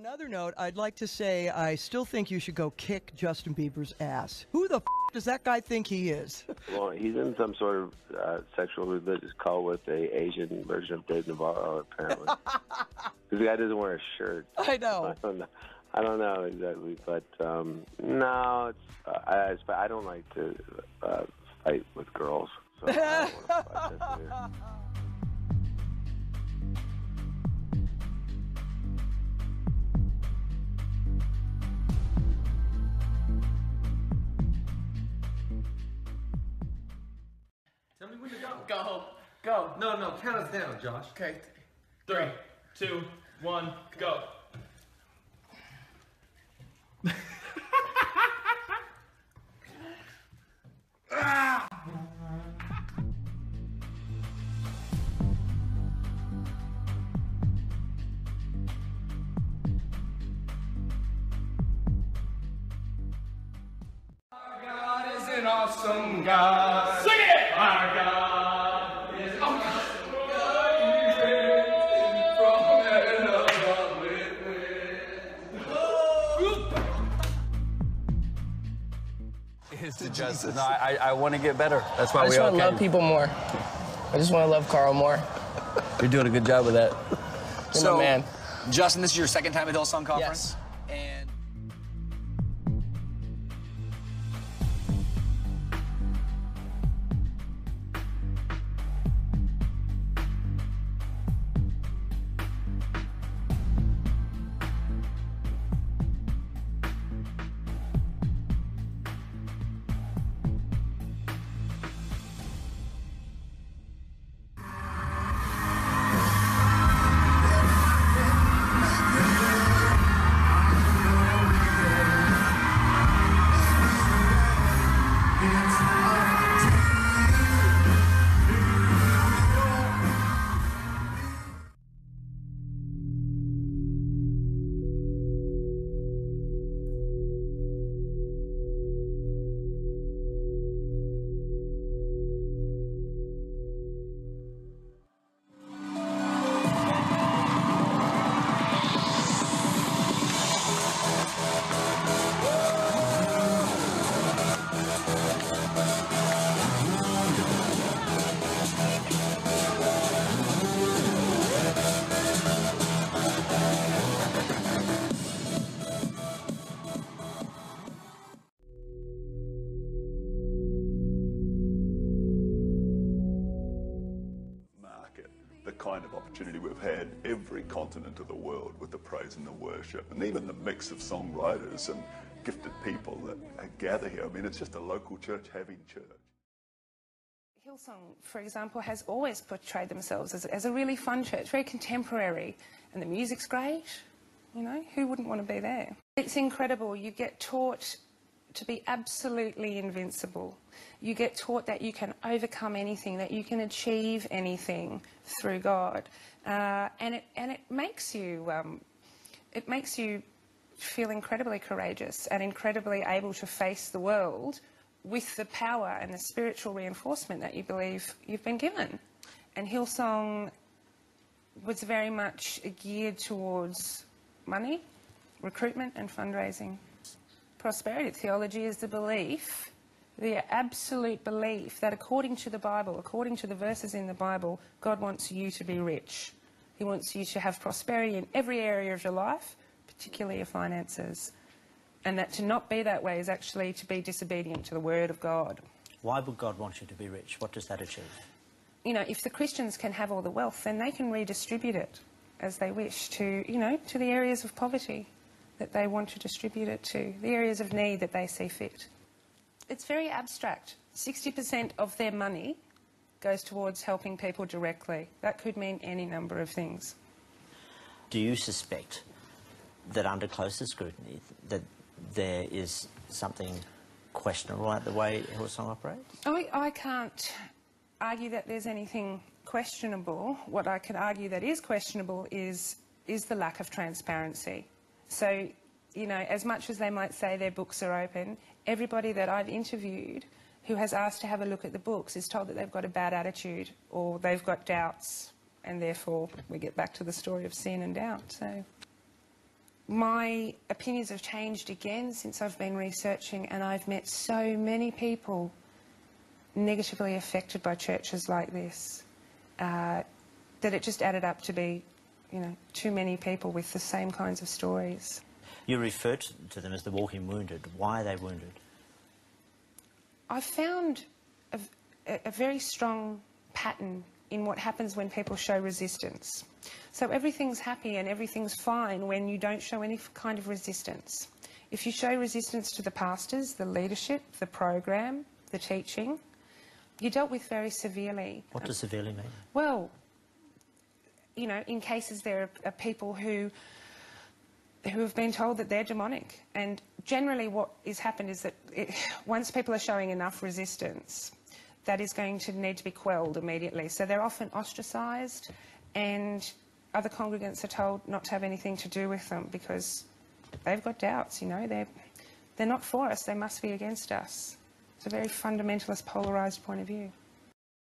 Another note, I'd like to say I still think you should go kick Justin Bieber's ass. Who the f- does that guy think he is? Well, he's in some sort of uh, sexual religious cult with a Asian version of Dave Navarro, apparently. The guy doesn't wear a shirt. I know. I don't know. I don't know exactly, but um, no, it's uh, I, I don't like to uh, fight with girls. So go. Go. Go. No, no, count us down, Josh. Okay. Three, two, one, go. God is an awesome God. Is to just no, I, I want to get better. That's why I we just want to love people more. I just want to love Carl more. You're doing a good job with that. You're So, my man. Justin, this is your second time at Hillsong Conference? Yes. And opportunity we've had every continent of the world with the praise and the worship and even the mix of songwriters and gifted people that gather here. I mean, it's just a local church having church. Hillsong, for example, has always portrayed themselves as, as a really fun church, very contemporary, and the music's great. You know, who wouldn't want to be there? It's incredible. You get taught to be absolutely invincible. You get taught that you can overcome anything, that you can achieve anything through God, uh, and it and it makes you um, it makes you feel incredibly courageous and incredibly able to face the world with the power and the spiritual reinforcement that you believe you've been given. And Hillsong was very much geared towards money, recruitment, and fundraising. Prosperity theology is the belief, the absolute belief that according to the Bible, according to the verses in the Bible, God wants you to be rich. He wants you to have prosperity in every area of your life, particularly your finances. And that to not be that way is actually to be disobedient to the Word of God. Why would God want you to be rich? What does that achieve? You know, if the Christians can have all the wealth, then they can redistribute it as they wish to, you know, to the areas of poverty that they want to distribute it to, the areas of need that they see fit. It's very abstract. 60% of their money goes towards helping people directly. That could mean any number of things. Do you suspect that under closer scrutiny that there is something questionable about the way Hillsong operates? I, I can't argue that there's anything questionable. What I can argue that is questionable is, is the lack of transparency. So, you know, as much as they might say their books are open, everybody that I've interviewed who has asked to have a look at the books is told that they've got a bad attitude or they've got doubts, and therefore we get back to the story of sin and doubt. So my opinions have changed again since I've been researching, and I've met so many people negatively affected by churches like this uh, that it just added up to be, you know, too many people with the same kinds of stories. You referred to them as the walking wounded. Why are they wounded? I found a, a, a very strong pattern in what happens when people show resistance. So everything's happy and everything's fine when you don't show any kind of resistance. If you show resistance to the pastors, the leadership, the program, the teaching, you're dealt with very severely. What does severely mean? Well, you know, in cases there are, are people who who have been told that they're demonic, and generally what has happened is that it, once people are showing enough resistance, that is going to need to be quelled immediately. So they're often ostracised, and other congregants are told not to have anything to do with them because they've got doubts. You know, they're they're not for us; they must be against us. It's a very fundamentalist, polarised point of view.